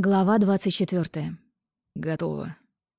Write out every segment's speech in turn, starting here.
Глава 24. «Готово».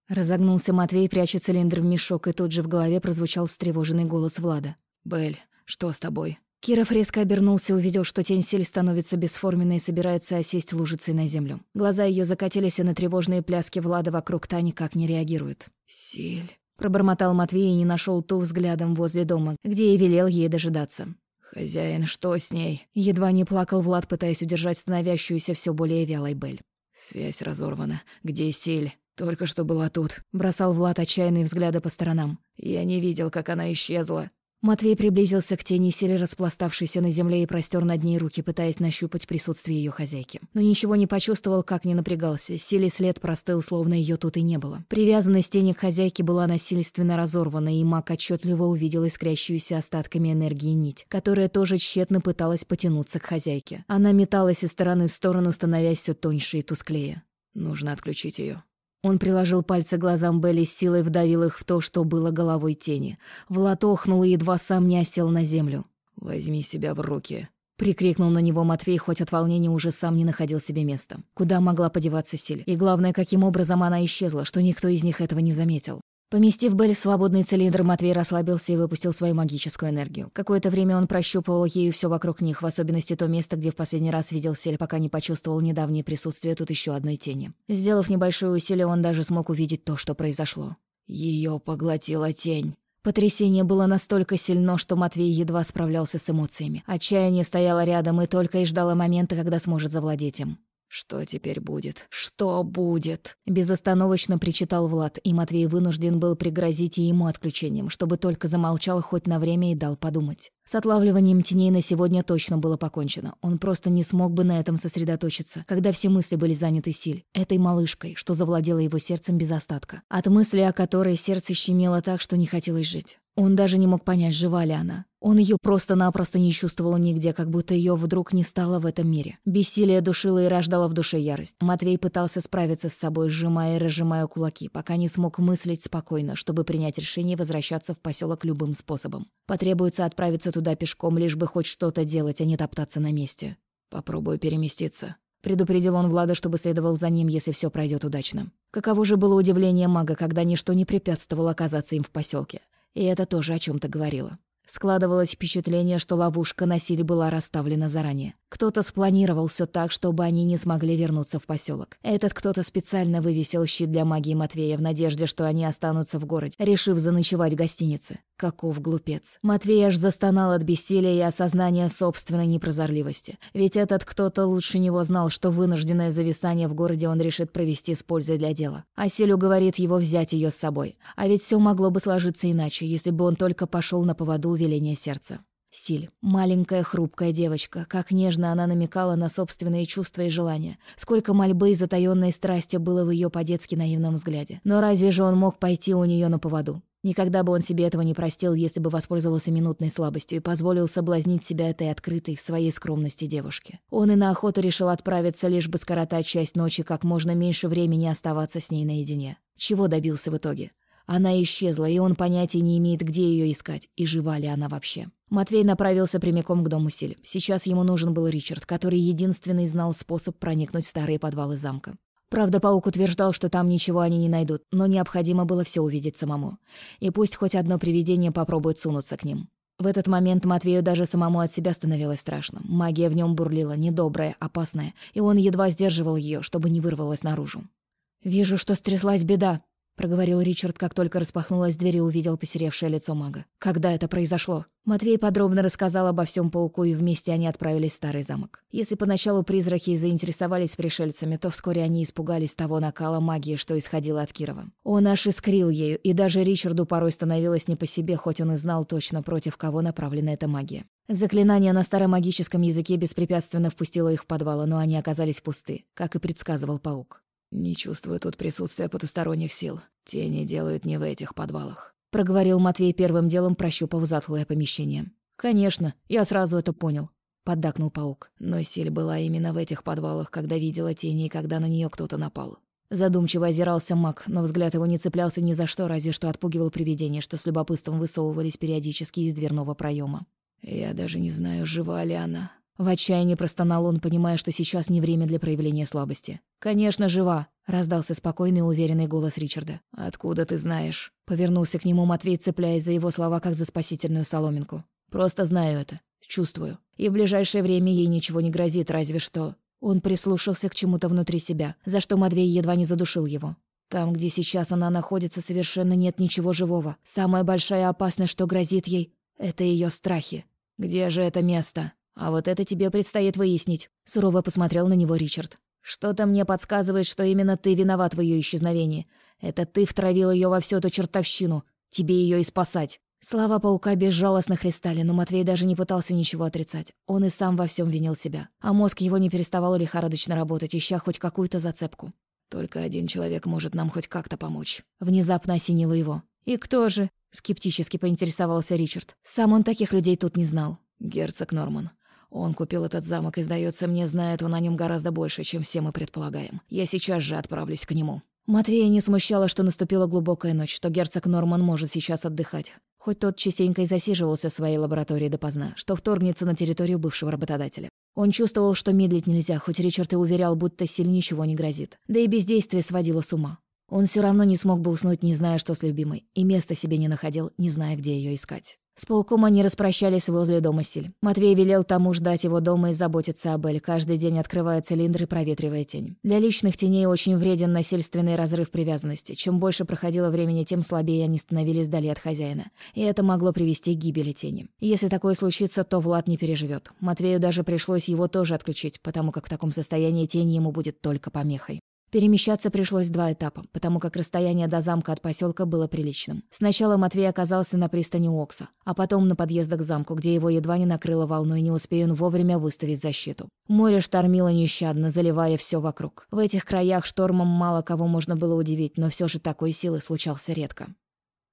Разогнулся Матвей, пряча цилиндр в мешок, и тут же в голове прозвучал встревоженный голос Влада. «Белль, что с тобой?» Киров резко обернулся и увидел, что тень Силь становится бесформенной и собирается осесть лужицей на землю. Глаза ее закатились, и на тревожные пляски Влада вокруг та никак не реагирует. «Силь...» Пробормотал Матвей и не нашел ту взглядом возле дома, где и велел ей дожидаться. «Хозяин, что с ней?» Едва не плакал Влад, пытаясь удержать становящуюся все более вялой Бель. «Связь разорвана. Где Силь? Только что была тут». Бросал Влад отчаянные взгляды по сторонам. «Я не видел, как она исчезла». Матвей приблизился к тени сели, распластавшейся на земле, и простер над ней руки, пытаясь нащупать присутствие ее хозяйки. Но ничего не почувствовал, как не напрягался. Силе след простыл, словно ее тут и не было. Привязанность тени к хозяйке была насильственно разорвана, и маг отчетливо увидел искрящуюся остатками энергии нить, которая тоже тщетно пыталась потянуться к хозяйке. Она металась из стороны в сторону, становясь все тоньше и тусклее. «Нужно отключить ее. Он приложил пальцы глазам Белли с силой вдавил их в то, что было головой тени. Влад охнул и едва сам не осел на землю. «Возьми себя в руки», — прикрикнул на него Матвей, хоть от волнения уже сам не находил себе места. Куда могла подеваться Силь? И главное, каким образом она исчезла, что никто из них этого не заметил. Поместив Белль в свободный цилиндр, Матвей расслабился и выпустил свою магическую энергию. Какое-то время он прощупывал ею все вокруг них, в особенности то место, где в последний раз видел Сель, пока не почувствовал недавнее присутствие тут еще одной тени. Сделав небольшое усилие, он даже смог увидеть то, что произошло. Ее поглотила тень. Потрясение было настолько сильно, что Матвей едва справлялся с эмоциями. Отчаяние стояло рядом и только и ждало момента, когда сможет завладеть им. «Что теперь будет? Что будет?» Безостановочно причитал Влад, и Матвей вынужден был пригрозить ему отключением, чтобы только замолчал хоть на время и дал подумать. С отлавливанием теней на сегодня точно было покончено. Он просто не смог бы на этом сосредоточиться, когда все мысли были заняты Силь, этой малышкой, что завладела его сердцем без остатка. От мысли, о которой сердце щемело так, что не хотелось жить. Он даже не мог понять, жива ли она. Он ее просто-напросто не чувствовал нигде, как будто ее вдруг не стало в этом мире. Бессилие душило и рождало в душе ярость. Матвей пытался справиться с собой, сжимая и разжимая кулаки, пока не смог мыслить спокойно, чтобы принять решение возвращаться в поселок любым способом. Потребуется отправиться туда пешком, лишь бы хоть что-то делать, а не топтаться на месте. «Попробую переместиться», — предупредил он Влада, чтобы следовал за ним, если все пройдет удачно. Каково же было удивление мага, когда ничто не препятствовало оказаться им в поселке. И это тоже о чем то говорило. Складывалось впечатление, что ловушка на силе была расставлена заранее. Кто-то спланировал все так, чтобы они не смогли вернуться в поселок. Этот кто-то специально вывесил щит для магии Матвея в надежде, что они останутся в городе, решив заночевать в гостинице. Каков глупец. Матвей аж застонал от бессилия и осознания собственной непрозорливости. Ведь этот кто-то лучше него знал, что вынужденное зависание в городе он решит провести с пользой для дела. А Селю говорит его взять ее с собой. А ведь все могло бы сложиться иначе, если бы он только пошел на поводу веления сердца. Силь, маленькая хрупкая девочка, как нежно она намекала на собственные чувства и желания. Сколько мольбы и затаённой страсти было в ее по-детски наивном взгляде. Но разве же он мог пойти у нее на поводу? Никогда бы он себе этого не простил, если бы воспользовался минутной слабостью и позволил соблазнить себя этой открытой в своей скромности девушке. Он и на охоту решил отправиться, лишь бы скоротать часть ночи, как можно меньше времени оставаться с ней наедине. Чего добился в итоге? Она исчезла, и он понятия не имеет, где ее искать, и жива ли она вообще. Матвей направился прямиком к дому Силь. Сейчас ему нужен был Ричард, который единственный знал способ проникнуть в старые подвалы замка. Правда, паук утверждал, что там ничего они не найдут, но необходимо было все увидеть самому. И пусть хоть одно привидение попробует сунуться к ним. В этот момент Матвею даже самому от себя становилось страшно. Магия в нем бурлила, недобрая, опасная, и он едва сдерживал ее, чтобы не вырвалась наружу. «Вижу, что стряслась беда», проговорил Ричард, как только распахнулась дверь и увидел посеревшее лицо мага. «Когда это произошло?» Матвей подробно рассказал обо всем пауку, и вместе они отправились в старый замок. Если поначалу призраки заинтересовались пришельцами, то вскоре они испугались того накала магии, что исходило от Кирова. Он аж искрил ею, и даже Ричарду порой становилось не по себе, хоть он и знал точно, против кого направлена эта магия. Заклинание на старомагическом языке беспрепятственно впустило их в подвал, но они оказались пусты, как и предсказывал паук. «Не чувствую тут присутствия потусторонних сил. Тени делают не в этих подвалах», — проговорил Матвей первым делом, прощупав затхлое помещение. «Конечно, я сразу это понял», — поддакнул паук. «Но Силь была именно в этих подвалах, когда видела тени и когда на нее кто-то напал». Задумчиво озирался маг, но взгляд его не цеплялся ни за что, разве что отпугивал привидения, что с любопытством высовывались периодически из дверного проема. «Я даже не знаю, жива ли она», В отчаянии простонал он, понимая, что сейчас не время для проявления слабости. «Конечно, жива!» — раздался спокойный и уверенный голос Ричарда. «Откуда ты знаешь?» — повернулся к нему Матвей, цепляясь за его слова, как за спасительную соломинку. «Просто знаю это. Чувствую. И в ближайшее время ей ничего не грозит, разве что...» Он прислушался к чему-то внутри себя, за что Матвей едва не задушил его. Там, где сейчас она находится, совершенно нет ничего живого. Самая большая опасность, что грозит ей, — это ее страхи. «Где же это место?» «А вот это тебе предстоит выяснить», — сурово посмотрел на него Ричард. «Что-то мне подсказывает, что именно ты виноват в ее исчезновении. Это ты втравил ее во всю эту чертовщину. Тебе ее и спасать». Слова паука безжалостно христали, но Матвей даже не пытался ничего отрицать. Он и сам во всем винил себя. А мозг его не переставал лихорадочно работать, ища хоть какую-то зацепку. «Только один человек может нам хоть как-то помочь». Внезапно осенило его. «И кто же?» — скептически поинтересовался Ричард. Сам он таких людей тут не знал. «Герцог Норман. Он купил этот замок, и, сдается мне, знает он о нем гораздо больше, чем все мы предполагаем. Я сейчас же отправлюсь к нему». Матвея не смущало, что наступила глубокая ночь, что герцог Норман может сейчас отдыхать. Хоть тот частенько и засиживался в своей лаборатории допоздна, что вторгнется на территорию бывшего работодателя. Он чувствовал, что медлить нельзя, хоть Ричард и уверял, будто силь ничего не грозит. Да и бездействие сводило с ума. Он все равно не смог бы уснуть, не зная, что с любимой, и места себе не находил, не зная, где ее искать. С полком они распрощались возле дома Силь. Матвей велел тому ждать его дома и заботиться об Эль, каждый день открывая цилиндр и проветривая тень. Для личных теней очень вреден насильственный разрыв привязанности. Чем больше проходило времени, тем слабее они становились вдали от хозяина. И это могло привести к гибели тени. Если такое случится, то Влад не переживет. Матвею даже пришлось его тоже отключить, потому как в таком состоянии тень ему будет только помехой. Перемещаться пришлось два этапа, потому как расстояние до замка от поселка было приличным. Сначала Матвей оказался на пристани Окса, а потом на подъездах к замку, где его едва не накрыло волной, не успея он вовремя выставить защиту. Море штормило нещадно, заливая все вокруг. В этих краях штормом мало кого можно было удивить, но все же такой силы случался редко.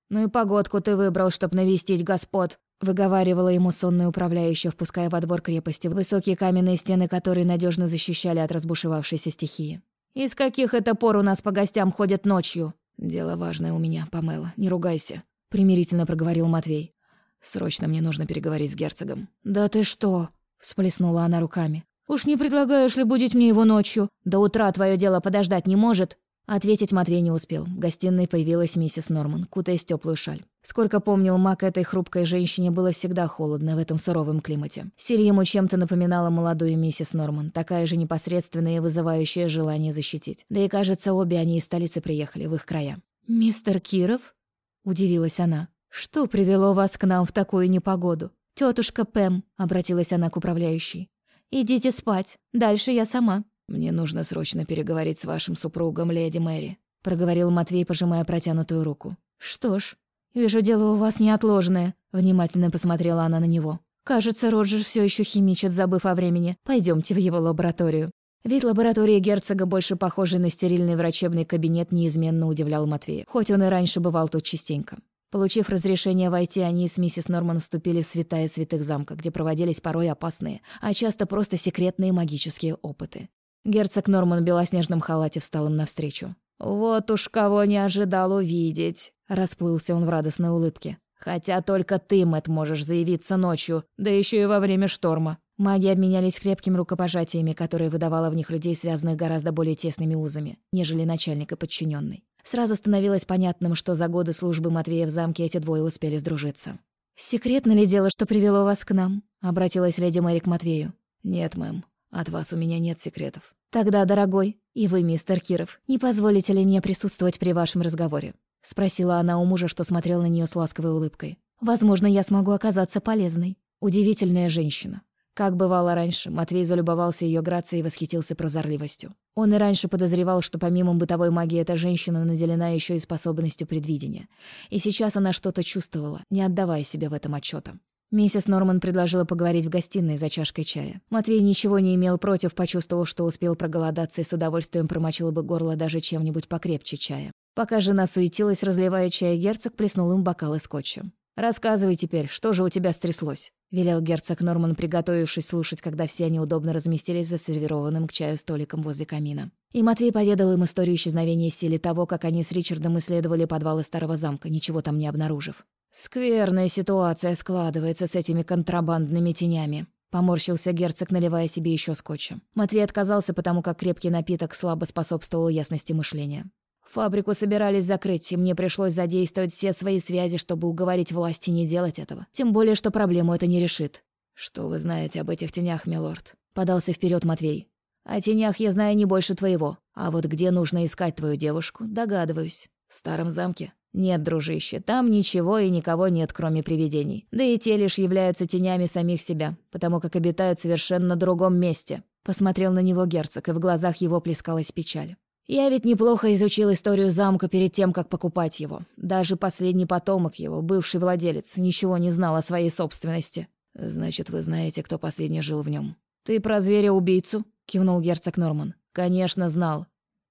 «Ну и погодку ты выбрал, чтоб навестить господ», — выговаривала ему сонная управляющая, впуская во двор крепости, высокие каменные стены которые надежно защищали от разбушевавшейся стихии. «Из каких это пор у нас по гостям ходят ночью?» «Дело важное у меня, Памела, не ругайся», — примирительно проговорил Матвей. «Срочно мне нужно переговорить с герцогом». «Да ты что?» — всплеснула она руками. «Уж не предлагаешь ли будить мне его ночью? До утра твое дело подождать не может?» Ответить Матвей не успел. В гостиной появилась миссис Норман, кутаясь в тёплую шаль. Сколько помнил Мак, этой хрупкой женщине было всегда холодно в этом суровом климате. Силь ему чем-то напоминала молодую миссис Норман, такая же непосредственная и вызывающая желание защитить. Да и, кажется, обе они из столицы приехали, в их края. «Мистер Киров?» — удивилась она. «Что привело вас к нам в такую непогоду?» «Тётушка Пэм», — обратилась она к управляющей. «Идите спать. Дальше я сама». «Мне нужно срочно переговорить с вашим супругом, леди Мэри», — проговорил Матвей, пожимая протянутую руку. «Что ж, вижу, дело у вас неотложное», — внимательно посмотрела она на него. «Кажется, Роджер все еще химичит, забыв о времени. Пойдемте в его лабораторию». Вид лаборатории герцога, больше похожий на стерильный врачебный кабинет, неизменно удивлял Матвея, хоть он и раньше бывал тут частенько. Получив разрешение войти, они с миссис Норман вступили в святая святых замка, где проводились порой опасные, а часто просто секретные магические опыты. Герцог Норман в белоснежном халате встал им навстречу. «Вот уж кого не ожидал увидеть!» Расплылся он в радостной улыбке. «Хотя только ты, Мэтт, можешь заявиться ночью, да еще и во время шторма». Маги обменялись крепкими рукопожатиями, которые выдавало в них людей, связанных гораздо более тесными узами, нежели начальник и подчиненный. Сразу становилось понятным, что за годы службы Матвея в замке эти двое успели сдружиться. «Секретно ли дело, что привело вас к нам?» — обратилась леди Мэри к Матвею. «Нет, мэм, от вас у меня нет секретов». «Тогда, дорогой, и вы, мистер Киров, не позволите ли мне присутствовать при вашем разговоре?» — спросила она у мужа, что смотрел на нее с ласковой улыбкой. «Возможно, я смогу оказаться полезной». Удивительная женщина. Как бывало раньше, Матвей залюбовался ее грацией и восхитился прозорливостью. Он и раньше подозревал, что помимо бытовой магии эта женщина наделена еще и способностью предвидения. И сейчас она что-то чувствовала, не отдавая себе в этом отчета. Миссис Норман предложила поговорить в гостиной за чашкой чая. Матвей ничего не имел против, почувствовав, что успел проголодаться и с удовольствием промочил бы горло даже чем-нибудь покрепче чая. Пока жена суетилась, разливая чай, герцог плеснул им бокалы скотча. «Рассказывай теперь, что же у тебя стряслось?» — велел герцог Норман, приготовившись слушать, когда все они удобно разместились за сервированным к чаю столиком возле камина. И Матвей поведал им историю исчезновения силы того, как они с Ричардом исследовали подвалы старого замка, ничего там не обнаружив. «Скверная ситуация складывается с этими контрабандными тенями», Поморщился герцог, наливая себе еще скотча. Матвей отказался, потому как крепкий напиток слабо способствовал ясности мышления. Фабрику собирались закрыть, и мне пришлось задействовать все свои связи, чтобы уговорить власти не делать этого. Тем более, что проблему это не решит. «Что вы знаете об этих тенях, милорд?» Подался вперед Матвей. «О тенях я знаю не больше твоего. А вот где нужно искать твою девушку, догадываюсь. В старом замке?» «Нет, дружище, там ничего и никого нет, кроме привидений. Да и те лишь являются тенями самих себя, потому как обитают в совершенно другом месте». Посмотрел на него герцог, и в глазах его плескалась печаль. Я ведь неплохо изучил историю замка перед тем, как покупать его. Даже последний потомок его, бывший владелец, ничего не знал о своей собственности. Значит, вы знаете, кто последний жил в нем. Ты про зверя-убийцу? кивнул герцог Норман. Конечно, знал.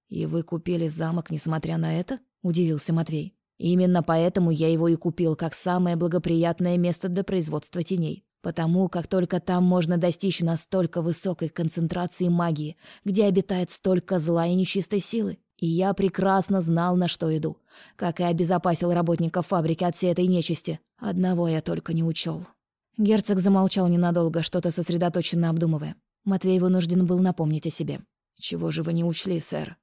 И вы купили замок, несмотря на это? удивился Матвей. Именно поэтому я его и купил как самое благоприятное место для производства теней. Потому как только там можно достичь настолько высокой концентрации магии, где обитает столько зла и нечистой силы. И я прекрасно знал, на что иду. Как и обезопасил работников фабрики от всей этой нечисти. Одного я только не учел. Герцог замолчал ненадолго, что-то сосредоточенно обдумывая. Матвей вынужден был напомнить о себе. «Чего же вы не учли, сэр?»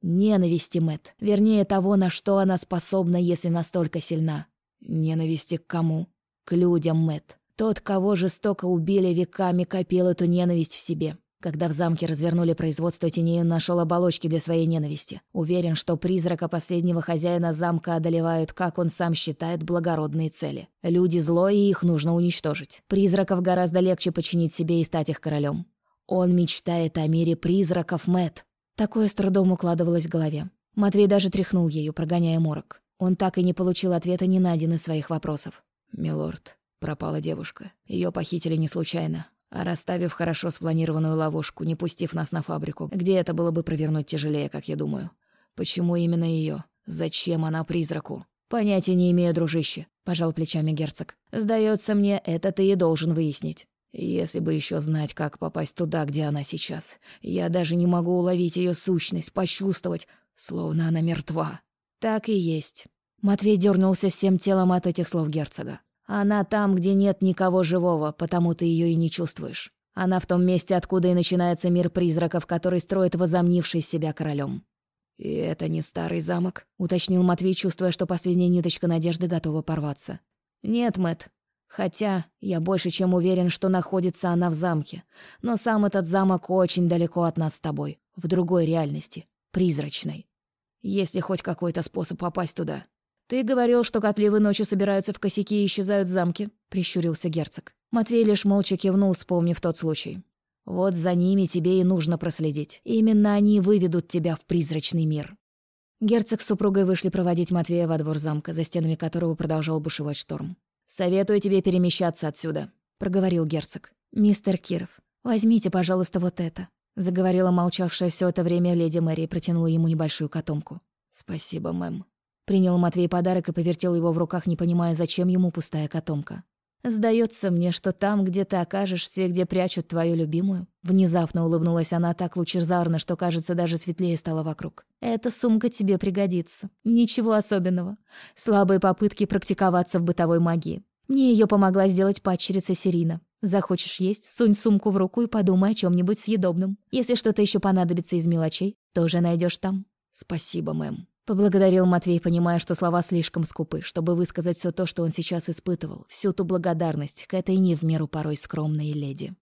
«Ненависти, Мэт. Вернее, того, на что она способна, если настолько сильна». «Ненависти к кому?» «К людям, Мэт. Тот, кого жестоко убили веками, копил эту ненависть в себе. Когда в замке развернули производство теней, он нашел оболочки для своей ненависти. Уверен, что призрака последнего хозяина замка одолевают, как он сам считает, благородные цели. Люди зло, и их нужно уничтожить. Призраков гораздо легче подчинить себе и стать их королем. Он мечтает о мире призраков, Мэт. Такое с трудом укладывалось в голове. Матвей даже тряхнул ею, прогоняя морок. Он так и не получил ответа ни на один из своих вопросов. «Милорд, Пропала девушка. Ее похитили не случайно, а расставив хорошо спланированную ловушку, не пустив нас на фабрику, где это было бы провернуть тяжелее, как я думаю. Почему именно ее? Зачем она призраку? Понятия не имею, дружище, пожал плечами герцог. Сдается мне, это ты и должен выяснить. Если бы еще знать, как попасть туда, где она сейчас. Я даже не могу уловить ее сущность, почувствовать, словно она мертва. Так и есть. Матвей дернулся всем телом от этих слов герцога. Она там, где нет никого живого, потому ты ее и не чувствуешь. Она в том месте, откуда и начинается мир призраков, который строит возомнивший себя королем. «И это не старый замок?» — уточнил Матвей, чувствуя, что последняя ниточка надежды готова порваться. «Нет, Мэт. Хотя я больше чем уверен, что находится она в замке. Но сам этот замок очень далеко от нас с тобой, в другой реальности, призрачной. Есть ли хоть какой-то способ попасть туда?» «Ты говорил, что котливы ночью собираются в косяки и исчезают в замке», — прищурился герцог. Матвей лишь молча кивнул, вспомнив тот случай. «Вот за ними тебе и нужно проследить. Именно они выведут тебя в призрачный мир». Герцог с супругой вышли проводить Матвея во двор замка, за стенами которого продолжал бушевать шторм. «Советую тебе перемещаться отсюда», — проговорил герцог. «Мистер Киров, возьмите, пожалуйста, вот это», — заговорила молчавшая все это время леди Мэри и протянула ему небольшую котомку. «Спасибо, мэм», Принял Матвей подарок и повертел его в руках, не понимая, зачем ему пустая котомка. «Сдается мне, что там, где ты окажешься, где прячут твою любимую». Внезапно улыбнулась она так лучезарно, что, кажется, даже светлее стало вокруг. «Эта сумка тебе пригодится. Ничего особенного. Слабые попытки практиковаться в бытовой магии. Мне ее помогла сделать падчерица Сирина. Захочешь есть, сунь сумку в руку и подумай о чем нибудь съедобном. Если что-то еще понадобится из мелочей, тоже найдешь там». «Спасибо, мэм», Поблагодарил Матвей, понимая, что слова слишком скупы, чтобы высказать все то, что он сейчас испытывал, всю ту благодарность к этой не в меру порой скромной леди.